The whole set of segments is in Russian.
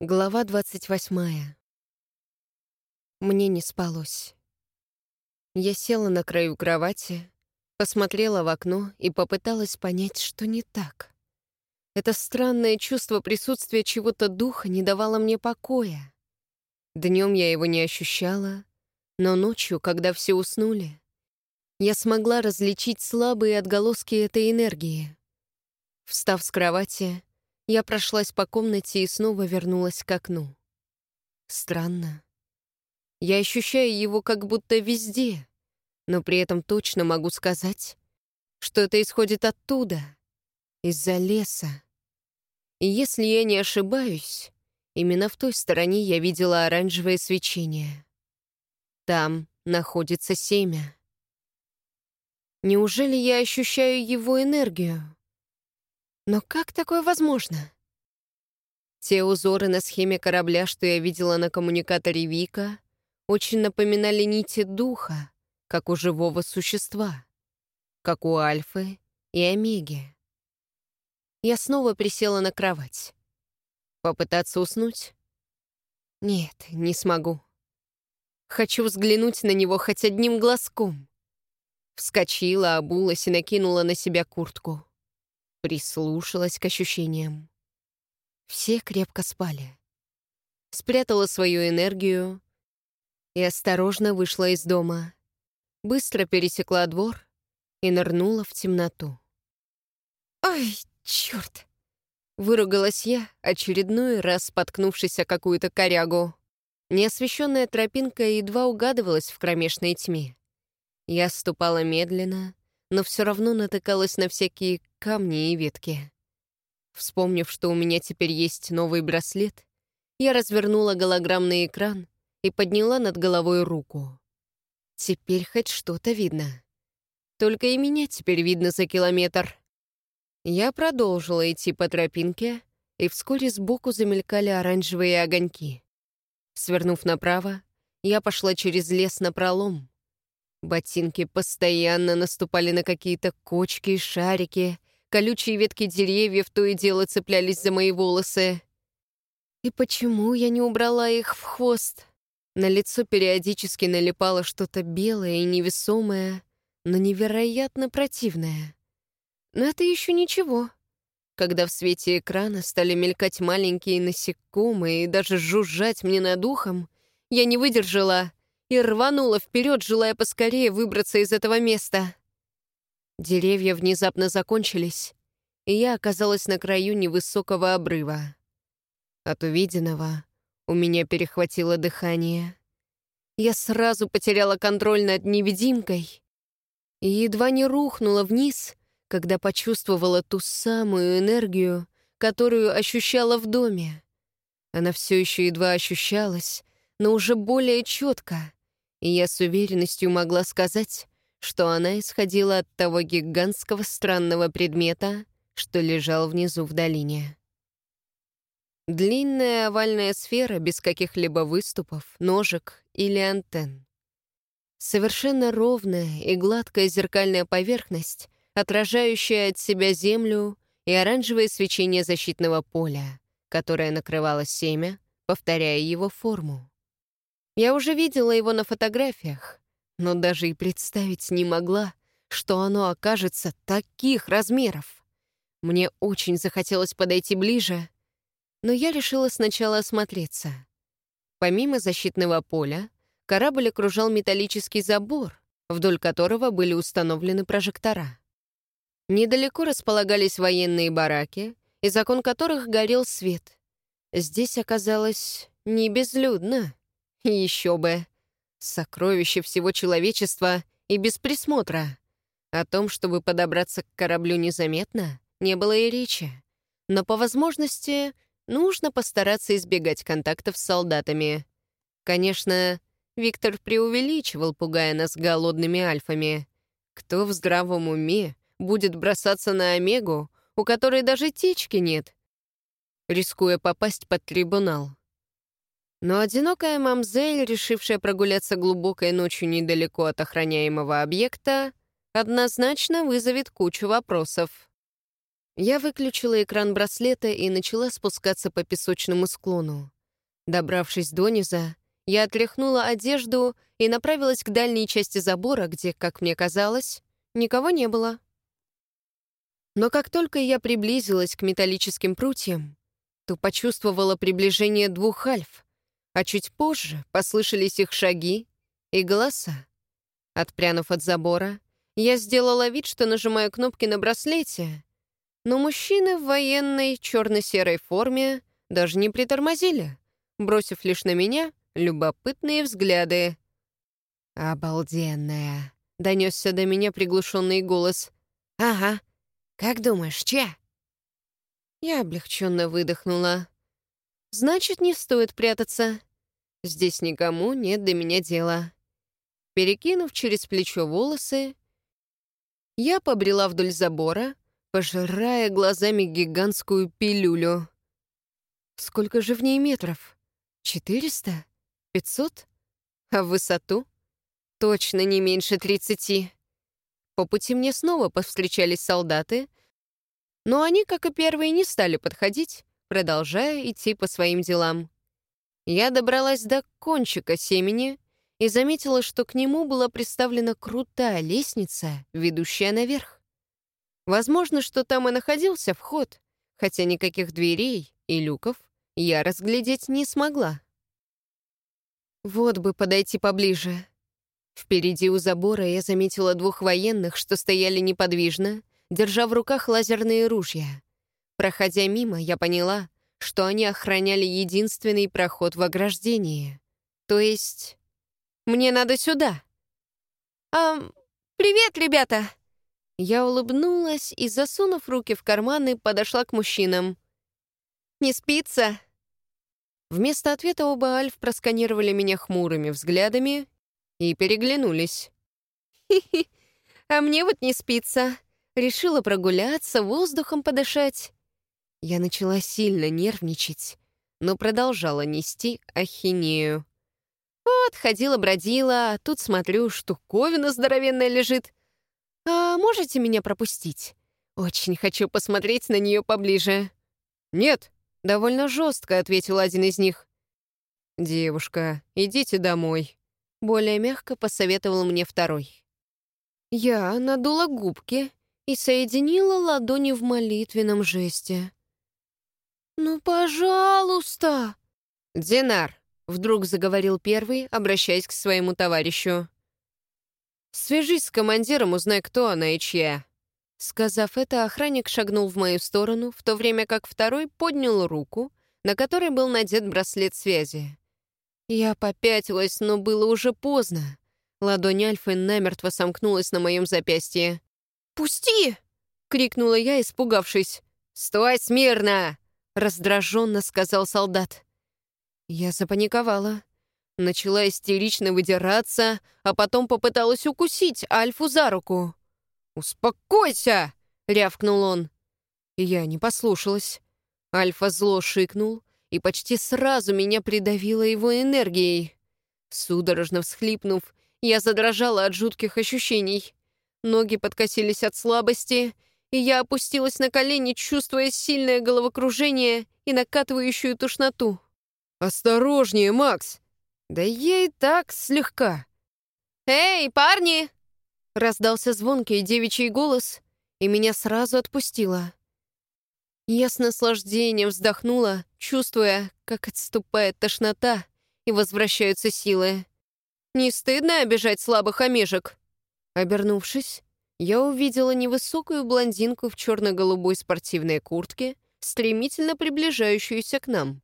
Глава 28. Мне не спалось. Я села на краю кровати, посмотрела в окно и попыталась понять, что не так. Это странное чувство присутствия чего-то духа не давало мне покоя. Днем я его не ощущала, но ночью, когда все уснули, я смогла различить слабые отголоски этой энергии. Встав с кровати, я прошлась по комнате и снова вернулась к окну. Странно. Я ощущаю его как будто везде, но при этом точно могу сказать, что это исходит оттуда, из-за леса. И если я не ошибаюсь, именно в той стороне я видела оранжевое свечение. Там находится семя. Неужели я ощущаю его энергию? Но как такое возможно? Те узоры на схеме корабля, что я видела на коммуникаторе Вика, очень напоминали нити духа, как у живого существа, как у Альфы и Омеги. Я снова присела на кровать. Попытаться уснуть? Нет, не смогу. Хочу взглянуть на него хоть одним глазком. Вскочила, обулась и накинула на себя куртку прислушалась к ощущениям. Все крепко спали. Спрятала свою энергию и осторожно вышла из дома. Быстро пересекла двор и нырнула в темноту. «Ай, черт!» — выругалась я, очередной раз споткнувшись о какую-то корягу. Неосвещенная тропинка едва угадывалась в кромешной тьме. Я ступала медленно, но все равно натыкалась на всякие камни и ветки. Вспомнив, что у меня теперь есть новый браслет, я развернула голограммный экран и подняла над головой руку. Теперь хоть что-то видно. Только и меня теперь видно за километр. Я продолжила идти по тропинке, и вскоре сбоку замелькали оранжевые огоньки. Свернув направо, я пошла через лес на пролом. Ботинки постоянно наступали на какие-то кочки и шарики, колючие ветки деревьев то и дело цеплялись за мои волосы. И почему я не убрала их в хвост? На лицо периодически налипало что-то белое и невесомое, но невероятно противное. Но это еще ничего. Когда в свете экрана стали мелькать маленькие насекомые и даже жужжать мне над ухом, я не выдержала и рванула вперед, желая поскорее выбраться из этого места. Деревья внезапно закончились, и я оказалась на краю невысокого обрыва. От увиденного у меня перехватило дыхание. Я сразу потеряла контроль над невидимкой и едва не рухнула вниз, когда почувствовала ту самую энергию, которую ощущала в доме. Она все еще едва ощущалась, но уже более четко и я с уверенностью могла сказать, что она исходила от того гигантского странного предмета, что лежал внизу в долине. Длинная овальная сфера без каких-либо выступов, ножек или антенн. Совершенно ровная и гладкая зеркальная поверхность, отражающая от себя землю и оранжевое свечение защитного поля, которое накрывало семя, повторяя его форму. Я уже видела его на фотографиях, но даже и представить не могла, что оно окажется таких размеров. Мне очень захотелось подойти ближе, но я решила сначала осмотреться. Помимо защитного поля, корабль окружал металлический забор, вдоль которого были установлены прожектора. Недалеко располагались военные бараки, из окон которых горел свет. Здесь оказалось не безлюдно. Еще бы. Сокровище всего человечества и без присмотра. О том, чтобы подобраться к кораблю незаметно, не было и речи. Но по возможности нужно постараться избегать контактов с солдатами. Конечно, Виктор преувеличивал, пугая нас голодными альфами. Кто в здравом уме будет бросаться на Омегу, у которой даже течки нет, рискуя попасть под трибунал? Но одинокая мамзель, решившая прогуляться глубокой ночью недалеко от охраняемого объекта, однозначно вызовет кучу вопросов. Я выключила экран браслета и начала спускаться по песочному склону. Добравшись до низа, я отряхнула одежду и направилась к дальней части забора, где, как мне казалось, никого не было. Но как только я приблизилась к металлическим прутьям, то почувствовала приближение двух альф, а чуть позже послышались их шаги и голоса. Отпрянув от забора, я сделала вид, что нажимаю кнопки на браслете, но мужчины в военной черно-серой форме даже не притормозили, бросив лишь на меня любопытные взгляды. «Обалденная!» — донесся до меня приглушенный голос. «Ага, как думаешь, чья?» Я облегченно выдохнула. «Значит, не стоит прятаться. Здесь никому нет до меня дела». Перекинув через плечо волосы, я побрела вдоль забора, пожирая глазами гигантскую пилюлю. Сколько же в ней метров? Четыреста? Пятьсот? А в высоту? Точно не меньше тридцати. По пути мне снова повстречались солдаты, но они, как и первые, не стали подходить, продолжая идти по своим делам. Я добралась до кончика семени и заметила, что к нему была приставлена крутая лестница, ведущая наверх. Возможно, что там и находился вход, хотя никаких дверей и люков я разглядеть не смогла. Вот бы подойти поближе. Впереди у забора я заметила двух военных, что стояли неподвижно, держа в руках лазерные ружья. Проходя мимо, я поняла, что они охраняли единственный проход в ограждении. То есть, мне надо сюда. «А, привет, ребята!» Я улыбнулась и, засунув руки в карманы, подошла к мужчинам. «Не спится?» Вместо ответа оба Альф просканировали меня хмурыми взглядами и переглянулись. «Хи-хи, а мне вот не спится. Решила прогуляться, воздухом подышать». Я начала сильно нервничать, но продолжала нести ахинею. Вот, ходила-бродила, тут смотрю, штуковина здоровенная лежит. «А можете меня пропустить? Очень хочу посмотреть на нее поближе». «Нет», — довольно жестко ответил один из них. «Девушка, идите домой», — более мягко посоветовал мне второй. Я надула губки и соединила ладони в молитвенном жесте. «Ну, пожалуйста!» «Динар», — вдруг заговорил первый, обращаясь к своему товарищу. «Свяжись с командиром, узнай, кто она и чья». Сказав это, охранник шагнул в мою сторону, в то время как второй поднял руку, на которой был надет браслет связи. Я попятилась, но было уже поздно. Ладонь Альфы намертво сомкнулась на моем запястье. «Пусти!» — крикнула я, испугавшись. «Стой смирно!» — раздраженно сказал солдат. Я запаниковала. Начала истерично выдираться, а потом попыталась укусить Альфу за руку. «Успокойся!» — рявкнул он. Я не послушалась. Альфа зло шикнул, и почти сразу меня придавило его энергией. Судорожно всхлипнув, я задрожала от жутких ощущений. Ноги подкосились от слабости, и я опустилась на колени, чувствуя сильное головокружение и накатывающую тошноту. «Осторожнее, Макс!» «Да и так слегка». «Эй, парни!» Раздался звонкий девичий голос, и меня сразу отпустило. Я с наслаждением вздохнула, чувствуя, как отступает тошнота и возвращаются силы. Не стыдно обижать слабых омежек? Обернувшись, я увидела невысокую блондинку в черно-голубой спортивной куртке, стремительно приближающуюся к нам.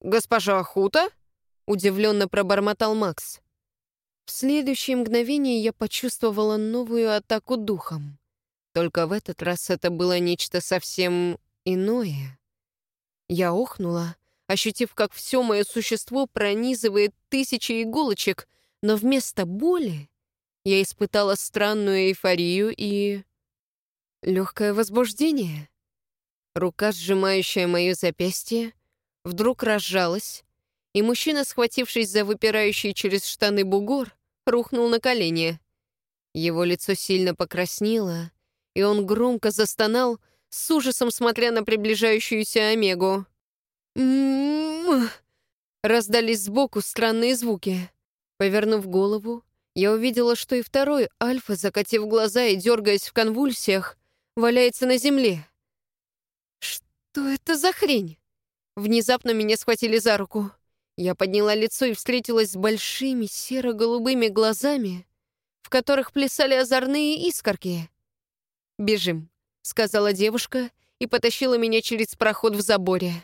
«Госпожа Хута?» Удивленно пробормотал Макс. В следующее мгновение я почувствовала новую атаку духом. Только в этот раз это было нечто совсем иное. Я охнула, ощутив, как все мое существо пронизывает тысячи иголочек, но вместо боли я испытала странную эйфорию и... легкое возбуждение. Рука, сжимающая мое запястье, вдруг разжалась, и мужчина, схватившись за выпирающий через штаны бугор, рухнул на колени. Его лицо сильно покраснело, и он громко застонал, с ужасом смотря на приближающуюся Омегу. «М-м-м!» Раздались сбоку странные звуки. Повернув голову, я увидела, что и второй Альфа, закатив глаза и дергаясь в конвульсиях, валяется на земле. «Что это за хрень?» Внезапно меня схватили за руку. Я подняла лицо и встретилась с большими серо-голубыми глазами, в которых плясали озорные искорки. «Бежим», — сказала девушка и потащила меня через проход в заборе.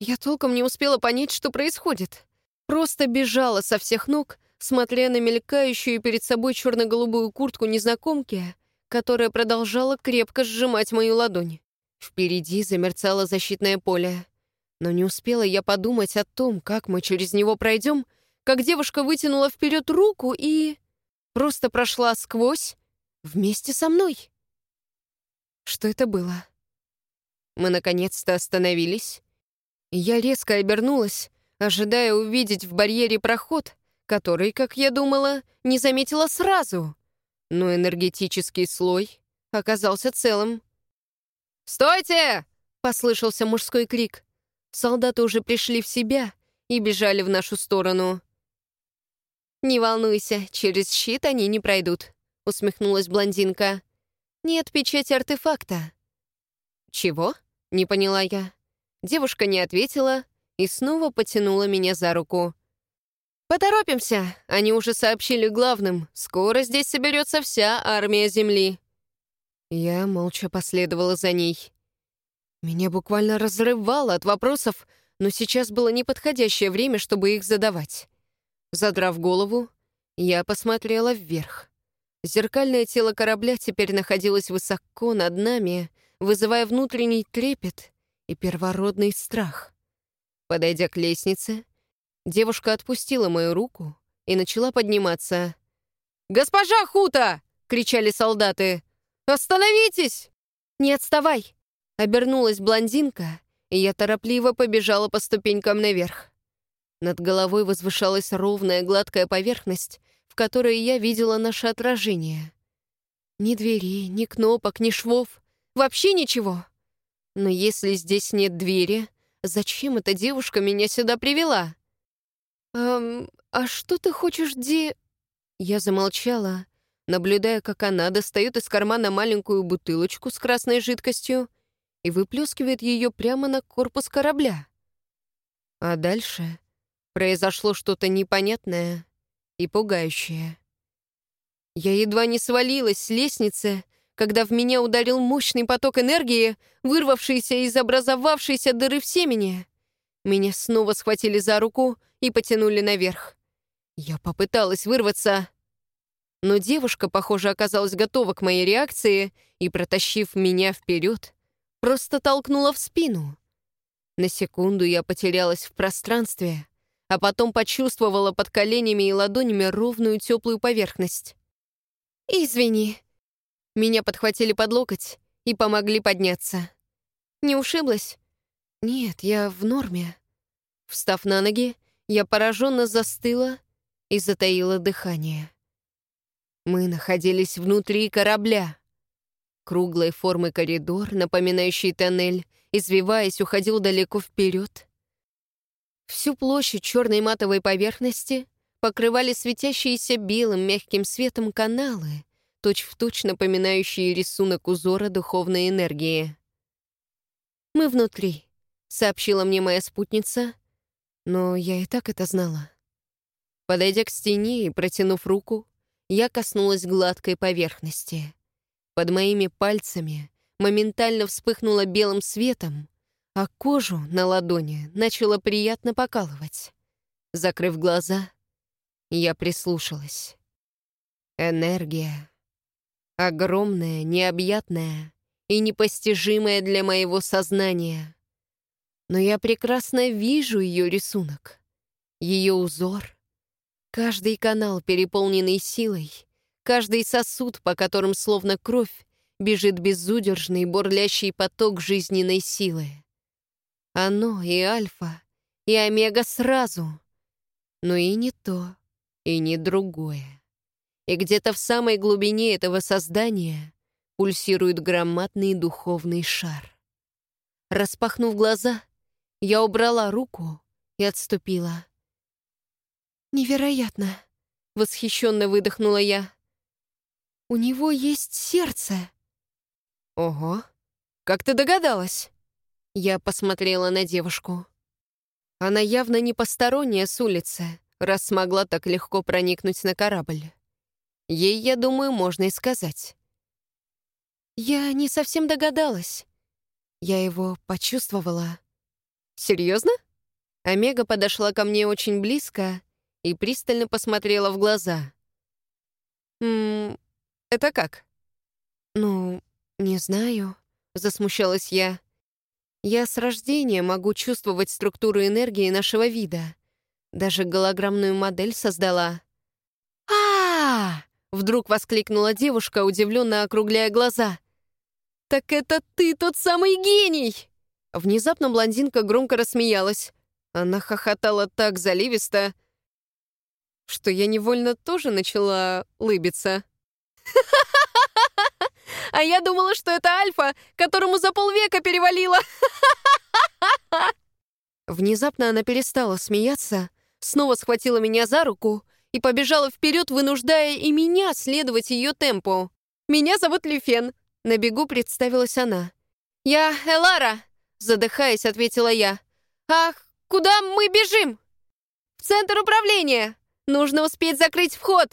Я толком не успела понять, что происходит. Просто бежала со всех ног, смотря на мелькающую перед собой черно-голубую куртку незнакомки, которая продолжала крепко сжимать мою ладонь. Впереди замерцало защитное поле. Но не успела я подумать о том, как мы через него пройдем, как девушка вытянула вперед руку и... просто прошла сквозь вместе со мной. Что это было? Мы наконец-то остановились. Я резко обернулась, ожидая увидеть в барьере проход, который, как я думала, не заметила сразу. Но энергетический слой оказался целым. «Стойте!» — послышался мужской крик. Солдаты уже пришли в себя и бежали в нашу сторону. «Не волнуйся, через щит они не пройдут», — усмехнулась блондинка. «Нет печати артефакта». «Чего?» — не поняла я. Девушка не ответила и снова потянула меня за руку. «Поторопимся! Они уже сообщили главным. Скоро здесь соберется вся армия Земли». Я молча последовала за ней. Меня буквально разрывало от вопросов, но сейчас было неподходящее время, чтобы их задавать. Задрав голову, я посмотрела вверх. Зеркальное тело корабля теперь находилось высоко над нами, вызывая внутренний трепет и первородный страх. Подойдя к лестнице, девушка отпустила мою руку и начала подниматься. «Госпожа Хута!» — кричали солдаты. «Остановитесь!» «Не отставай!» Обернулась блондинка, и я торопливо побежала по ступенькам наверх. Над головой возвышалась ровная гладкая поверхность, в которой я видела наше отражение. Ни двери, ни кнопок, ни швов. Вообще ничего. Но если здесь нет двери, зачем эта девушка меня сюда привела? «Эм, а что ты хочешь, Ди...» Я замолчала, наблюдая, как она достает из кармана маленькую бутылочку с красной жидкостью и выплескивает ее прямо на корпус корабля. А дальше произошло что-то непонятное и пугающее. Я едва не свалилась с лестницы, когда в меня ударил мощный поток энергии, вырвавшийся из образовавшейся дыры в семени. Меня снова схватили за руку и потянули наверх. Я попыталась вырваться, но девушка, похоже, оказалась готова к моей реакции и, протащив меня вперед, просто толкнула в спину. На секунду я потерялась в пространстве, а потом почувствовала под коленями и ладонями ровную теплую поверхность. «Извини». Меня подхватили под локоть и помогли подняться. «Не ушиблась?» «Нет, я в норме». Встав на ноги, я пораженно застыла и затаила дыхание. Мы находились внутри корабля. Круглой формы коридор, напоминающий тоннель, извиваясь, уходил далеко вперед. Всю площадь черной матовой поверхности покрывали светящиеся белым мягким светом каналы, точь-в-точь точь напоминающие рисунок узора духовной энергии. «Мы внутри», — сообщила мне моя спутница, но я и так это знала. Подойдя к стене и протянув руку, я коснулась гладкой поверхности. Под моими пальцами моментально вспыхнуло белым светом, а кожу на ладони начало приятно покалывать. Закрыв глаза, я прислушалась. Энергия. Огромная, необъятная и непостижимая для моего сознания. Но я прекрасно вижу ее рисунок, ее узор. Каждый канал, переполненный силой, Каждый сосуд, по которым словно кровь, бежит безудержный, бурлящий поток жизненной силы. Оно и альфа, и омега сразу. Но и не то, и не другое. И где-то в самой глубине этого создания пульсирует громадный духовный шар. Распахнув глаза, я убрала руку и отступила. «Невероятно!» — восхищенно выдохнула я. «У него есть сердце!» «Ого! Как ты догадалась?» Я посмотрела на девушку. Она явно не посторонняя с улицы, раз смогла так легко проникнуть на корабль. Ей, я думаю, можно и сказать. «Я не совсем догадалась. Я его почувствовала». «Серьезно?» Омега подошла ко мне очень близко и пристально посмотрела в глаза. «Ммм, это как?» «Ну, не знаю», — засмущалась я. «Я с рождения могу чувствовать структуру энергии нашего вида. Даже голограммную модель создала». а, -а, -а Вдруг воскликнула девушка, удивленно округляя глаза. «Так это ты тот самый гений!» Внезапно блондинка громко рассмеялась. Она хохотала так заливисто, что я невольно тоже начала лыбиться. А я думала, что это Альфа, которому за полвека перевалило. Внезапно она перестала смеяться, снова схватила меня за руку и побежала вперед, вынуждая и меня следовать ее темпу. «Меня зовут Люфен», — на бегу представилась она. «Я Элара», — задыхаясь, ответила я. «Ах, куда мы бежим?» «В центр управления! Нужно успеть закрыть вход!»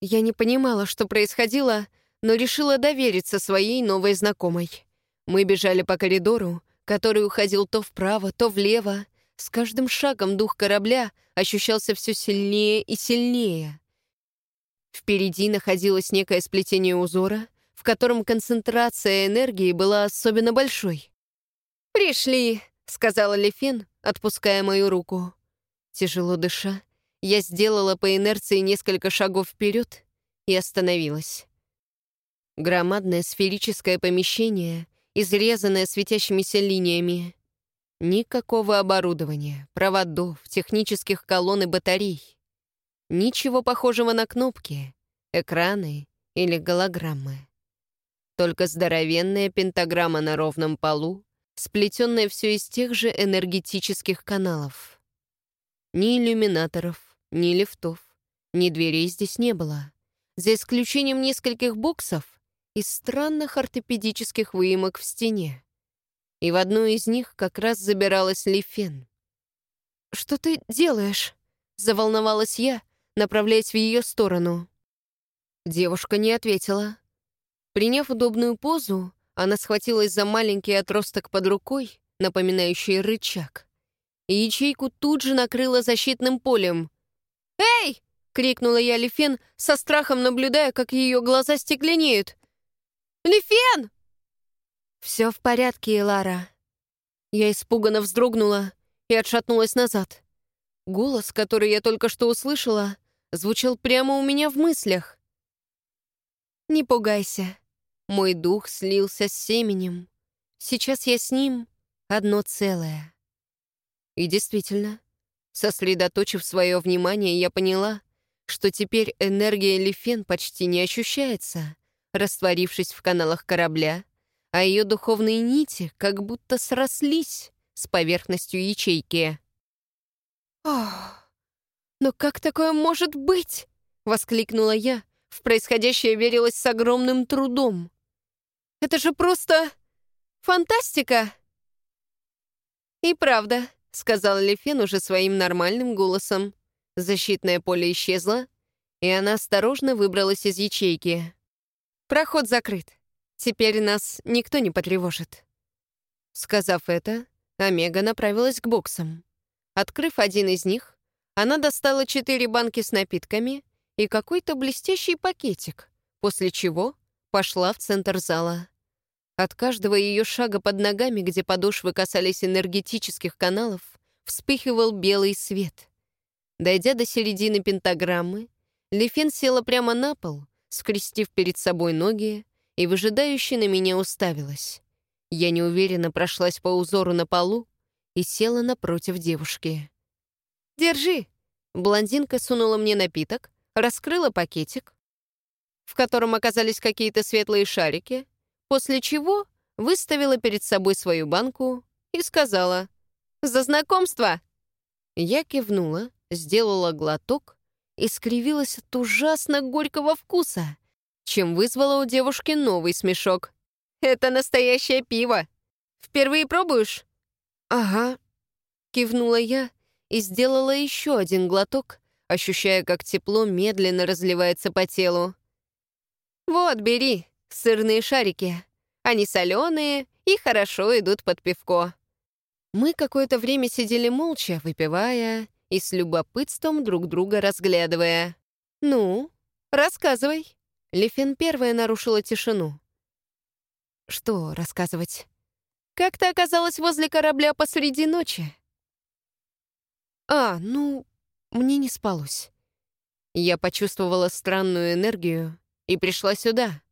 Я не понимала, что происходило, но решила довериться своей новой знакомой. Мы бежали по коридору, который уходил то вправо, то влево, с каждым шагом дух корабля ощущался все сильнее и сильнее. Впереди находилось некое сплетение узора, в котором концентрация энергии была особенно большой. «Пришли», — сказала Лефен, отпуская мою руку. Тяжело дыша, я сделала по инерции несколько шагов вперед и остановилась. Громадное сферическое помещение, изрезанное светящимися линиями. Никакого оборудования, проводов, технических колонн и батарей. Ничего похожего на кнопки, экраны или голограммы. Только здоровенная пентаграмма на ровном полу, сплетенная все из тех же энергетических каналов. Ни иллюминаторов, ни лифтов, ни дверей здесь не было, за исключением нескольких боксов и странных ортопедических выемок в стене и в одну из них как раз забиралась Лифен. «Что ты делаешь?» — заволновалась я, направляясь в ее сторону. Девушка не ответила. Приняв удобную позу, она схватилась за маленький отросток под рукой, напоминающий рычаг, и ячейку тут же накрыла защитным полем. «Эй!» — крикнула я Лифен, со страхом наблюдая, как ее глаза стекленеют. «Лифен!» «Все в порядке, Элара». Я испуганно вздрогнула и отшатнулась назад. Голос, который я только что услышала, звучал прямо у меня в мыслях. «Не пугайся. Мой дух слился с семенем. Сейчас я с ним одно целое». И действительно, сосредоточив свое внимание, я поняла, что теперь энергия Лифен почти не ощущается, растворившись в каналах корабля а ее духовные нити как будто срослись с поверхностью ячейки. «Ох, но как такое может быть?» — воскликнула я. В происходящее верилось с огромным трудом. «Это же просто фантастика!» «И правда», — сказал Лефен уже своим нормальным голосом. Защитное поле исчезло, и она осторожно выбралась из ячейки. «Проход закрыт. Теперь нас никто не потревожит». Сказав это, Омега направилась к боксам. Открыв один из них, она достала четыре банки с напитками и какой-то блестящий пакетик, после чего пошла в центр зала. От каждого ее шага под ногами, где подошвы касались энергетических каналов, вспыхивал белый свет. Дойдя до середины пентаграммы, Лефен села прямо на пол, скрестив перед собой ноги, и выжидающе на меня уставилась. Я неуверенно прошлась по узору на полу и села напротив девушки. «Держи!» Блондинка сунула мне напиток, раскрыла пакетик. В котором оказались какие-то светлые шарики, после чего выставила перед собой свою банку и сказала «За знакомство!». Я кивнула, сделала глоток и скривилась от ужасно горького вкуса, чем вызвала у девушки новый смешок. «Это настоящее пиво! Впервые пробуешь?» «Ага», — кивнула я и сделала еще один глоток, ощущая, как тепло медленно разливается по телу. «Вот, бери, сырные шарики. Они соленые и хорошо идут под пивко». Мы какое-то время сидели молча, выпивая и с любопытством друг друга разглядывая. «Ну, рассказывай». Лефин первая нарушила тишину. «Что рассказывать?» «Как ты оказалась возле корабля посреди ночи?» «А, ну, мне не спалось. Я почувствовала странную энергию и пришла сюда».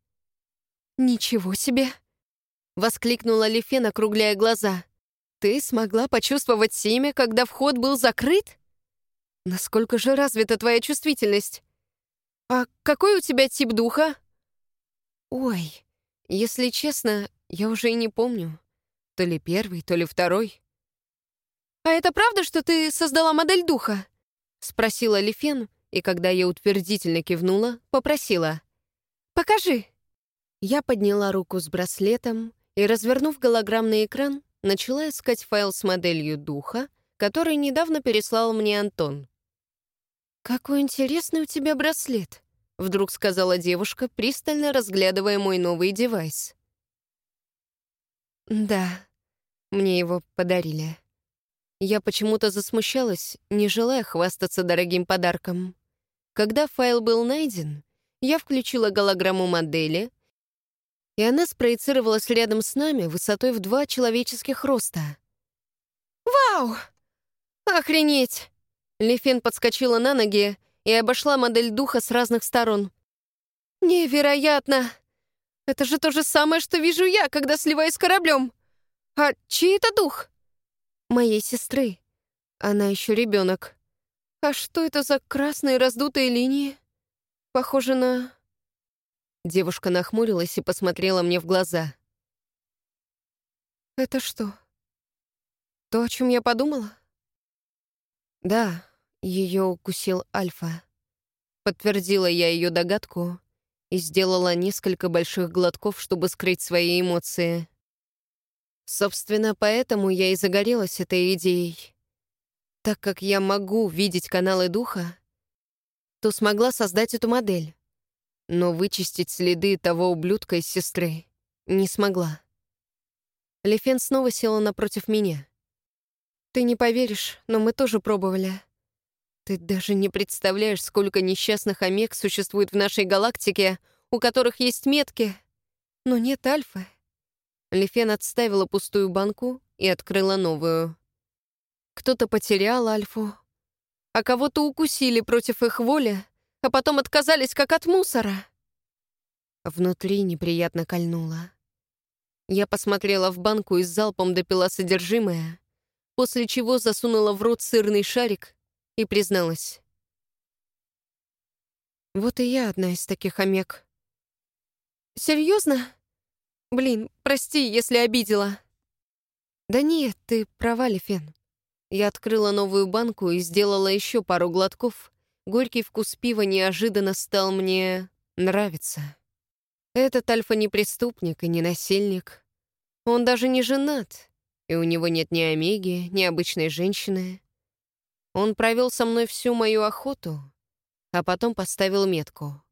«Ничего себе!» — воскликнула Лефен, округляя глаза. «Ты смогла почувствовать семя, когда вход был закрыт? Насколько же развита твоя чувствительность? А какой у тебя тип духа?» «Ой, если честно, я уже и не помню. То ли первый, то ли второй». «А это правда, что ты создала модель духа?» — спросила Лифен, и когда я утвердительно кивнула, попросила. «Покажи». Я подняла руку с браслетом и, развернув голограммный экран, начала искать файл с моделью духа, который недавно переслал мне Антон. «Какой интересный у тебя браслет», — вдруг сказала девушка, пристально разглядывая мой новый девайс. «Да, мне его подарили». Я почему-то засмущалась, не желая хвастаться дорогим подарком. Когда файл был найден, я включила голограмму модели, и она спроецировалась рядом с нами высотой в два человеческих роста. «Вау! Охренеть!» Лефен подскочила на ноги и обошла модель духа с разных сторон. «Невероятно! Это же то же самое, что вижу я, когда сливаюсь с кораблем! А чей это дух?» моей сестры. Она еще ребенок. А что это за красные раздутые линии? Похоже на... Девушка нахмурилась и посмотрела мне в глаза. «Это что? То, о чем я подумала?» «Да, ее укусил Альфа». Подтвердила я ее догадку и сделала несколько больших глотков, чтобы скрыть свои эмоции. Собственно, поэтому я и загорелась этой идеей. Так как я могу видеть каналы духа, то смогла создать эту модель. Но вычистить следы того ублюдка из сестры не смогла. Лефен снова села напротив меня. «Ты не поверишь, но мы тоже пробовали. Ты даже не представляешь, сколько несчастных омег существует в нашей галактике, у которых есть метки, но нет альфа Лефен отставила пустую банку и открыла новую. Кто-то потерял Альфу, а кого-то укусили против их воли, а потом отказались как от мусора. Внутри неприятно кольнуло. Я посмотрела в банку и с залпом допила содержимое, после чего засунула в рот сырный шарик и призналась. Вот и я одна из таких омек. «Серьезно?» Блин, прости, если обидела». «Да нет, ты права, Лефен». Я открыла новую банку и сделала еще пару глотков. Горький вкус пива неожиданно стал мне нравиться. Этот Альфа не преступник и не насильник. Он даже не женат, и у него нет ни Омеги, ни обычной женщины. Он провел со мной всю мою охоту, а потом поставил метку.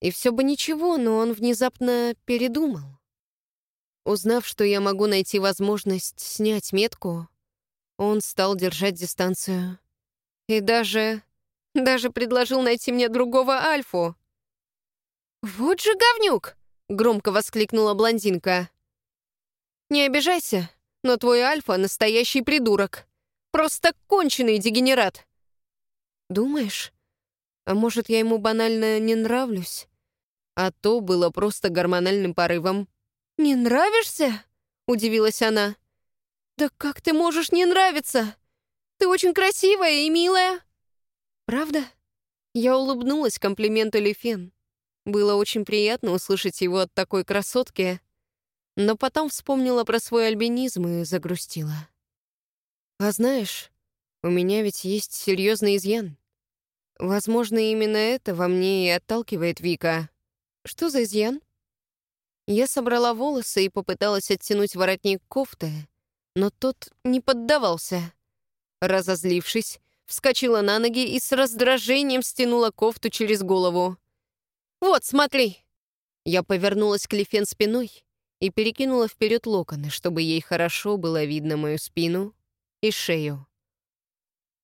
И все бы ничего, но он внезапно передумал. Узнав, что я могу найти возможность снять метку, он стал держать дистанцию. И даже... даже предложил найти мне другого Альфу. «Вот же говнюк!» — громко воскликнула блондинка. «Не обижайся, но твой Альфа — настоящий придурок. Просто конченый дегенерат». «Думаешь? А может, я ему банально не нравлюсь? а то было просто гормональным порывом. «Не нравишься?» — удивилась она. «Да как ты можешь не нравиться? Ты очень красивая и милая». «Правда?» Я улыбнулась комплименту Лефен. Было очень приятно услышать его от такой красотки, но потом вспомнила про свой альбинизм и загрустила. А знаешь, у меня ведь есть серьезный изъян. Возможно, именно это во мне и отталкивает Вика. Что за изъян? Я собрала волосы и попыталась оттянуть воротник кофты, но тот не поддавался. Разозлившись, вскочила на ноги и с раздражением стянула кофту через голову. «Вот, смотри!» Я повернулась к Лифен спиной и перекинула вперед локоны, чтобы ей хорошо было видно мою спину и шею.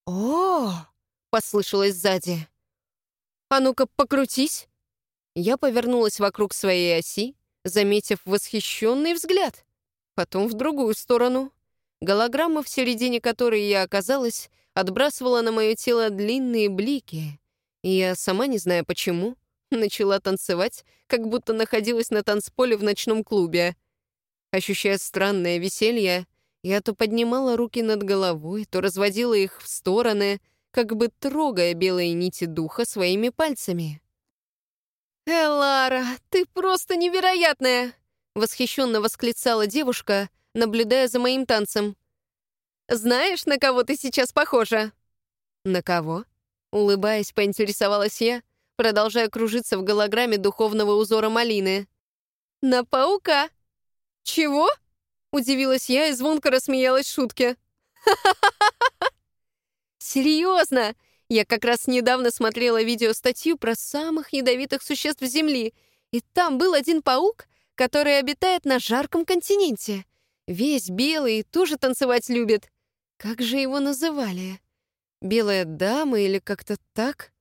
«О!» — послышалось сзади. «А ну-ка, покрутись!» Я повернулась вокруг своей оси, заметив восхищенный взгляд. Потом в другую сторону. Голограмма, в середине которой я оказалась, отбрасывала на мое тело длинные блики. И я, сама не зная почему, начала танцевать, как будто находилась на танцполе в ночном клубе. Ощущая странное веселье, я то поднимала руки над головой, то разводила их в стороны, как бы трогая белые нити духа своими пальцами. «Элара, ты просто невероятная!» — восхищенно восклицала девушка, наблюдая за моим танцем. «Знаешь, на кого ты сейчас похожа?» «На кого?» — улыбаясь, поинтересовалась я, продолжая кружиться в голограмме духовного узора малины. «На паука!» «Чего?» Удивилась я и звонко рассмеялась шутке. Серьезно? Я как раз недавно смотрела видеостатью про самых ядовитых существ Земли, и там был один паук, который обитает на жарком континенте. Весь белый тоже танцевать любит. Как же его называли? Белая дама или как-то так?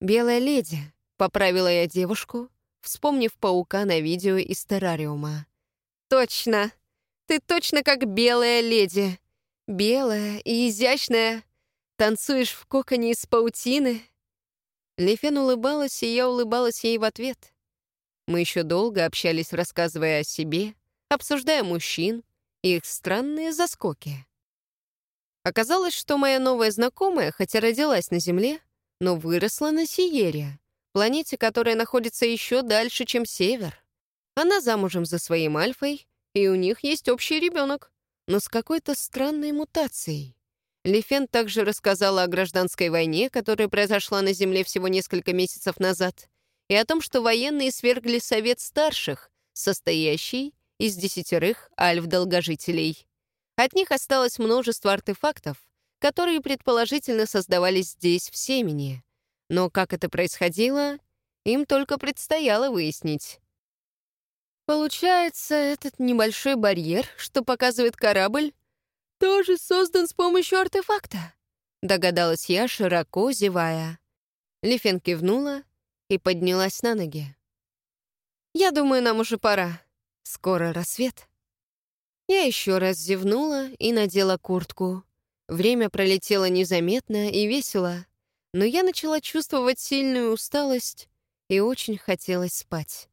Белая леди, поправила я девушку, вспомнив паука на видео из террариума. Точно! Ты точно как белая леди. Белая и изящная. Танцуешь в коконе из паутины. Лефен улыбалась, и я улыбалась ей в ответ. Мы еще долго общались, рассказывая о себе, обсуждая мужчин и их странные заскоки. Оказалось, что моя новая знакомая, хотя родилась на Земле, но выросла на Сиере, планете, которая находится еще дальше, чем Север. Она замужем за своим Альфой и у них есть общий ребенок, но с какой-то странной мутацией. Лифен также рассказала о гражданской войне, которая произошла на Земле всего несколько месяцев назад, и о том, что военные свергли Совет Старших, состоящий из десятерых альф-долгожителей. От них осталось множество артефактов, которые предположительно создавались здесь, в Семени. Но как это происходило, им только предстояло выяснить. Получается, этот небольшой барьер, что показывает корабль, тоже создан с помощью артефакта, догадалась я, широко зевая. Лифен кивнула и поднялась на ноги. «Я думаю, нам уже пора. Скоро рассвет». Я еще раз зевнула и надела куртку. Время пролетело незаметно и весело, но я начала чувствовать сильную усталость и очень хотелось спать.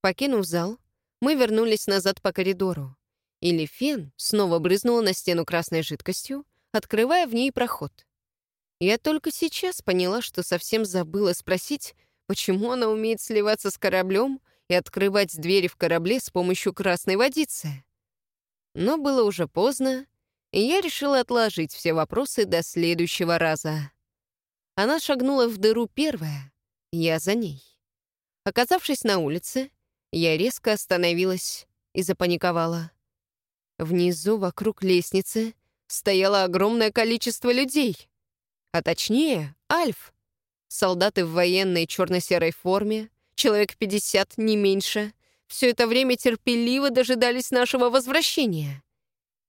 Покинув зал, мы вернулись назад по коридору, и фен снова брызнула на стену красной жидкостью, открывая в ней проход. Я только сейчас поняла, что совсем забыла спросить, почему она умеет сливаться с кораблем и открывать двери в корабле с помощью красной водицы. Но было уже поздно, и я решила отложить все вопросы до следующего раза. Она шагнула в дыру первая, я за ней. Оказавшись на улице, я резко остановилась и запаниковала. Внизу, вокруг лестницы, стояло огромное количество людей. А точнее, Альф. Солдаты в военной черно-серой форме, человек 50, не меньше, все это время терпеливо дожидались нашего возвращения.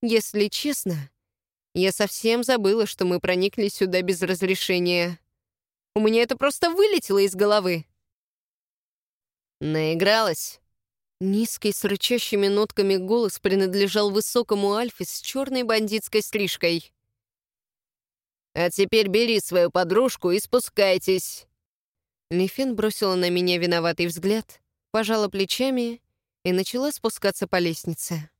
Если честно, я совсем забыла, что мы проникли сюда без разрешения. У меня это просто вылетело из головы. Наигралась. Низкий с рычащими нотками голос принадлежал высокому Альфе с черной бандитской стрижкой. «А теперь бери свою подружку и спускайтесь». Лифен бросила на меня виноватый взгляд, пожала плечами и начала спускаться по лестнице.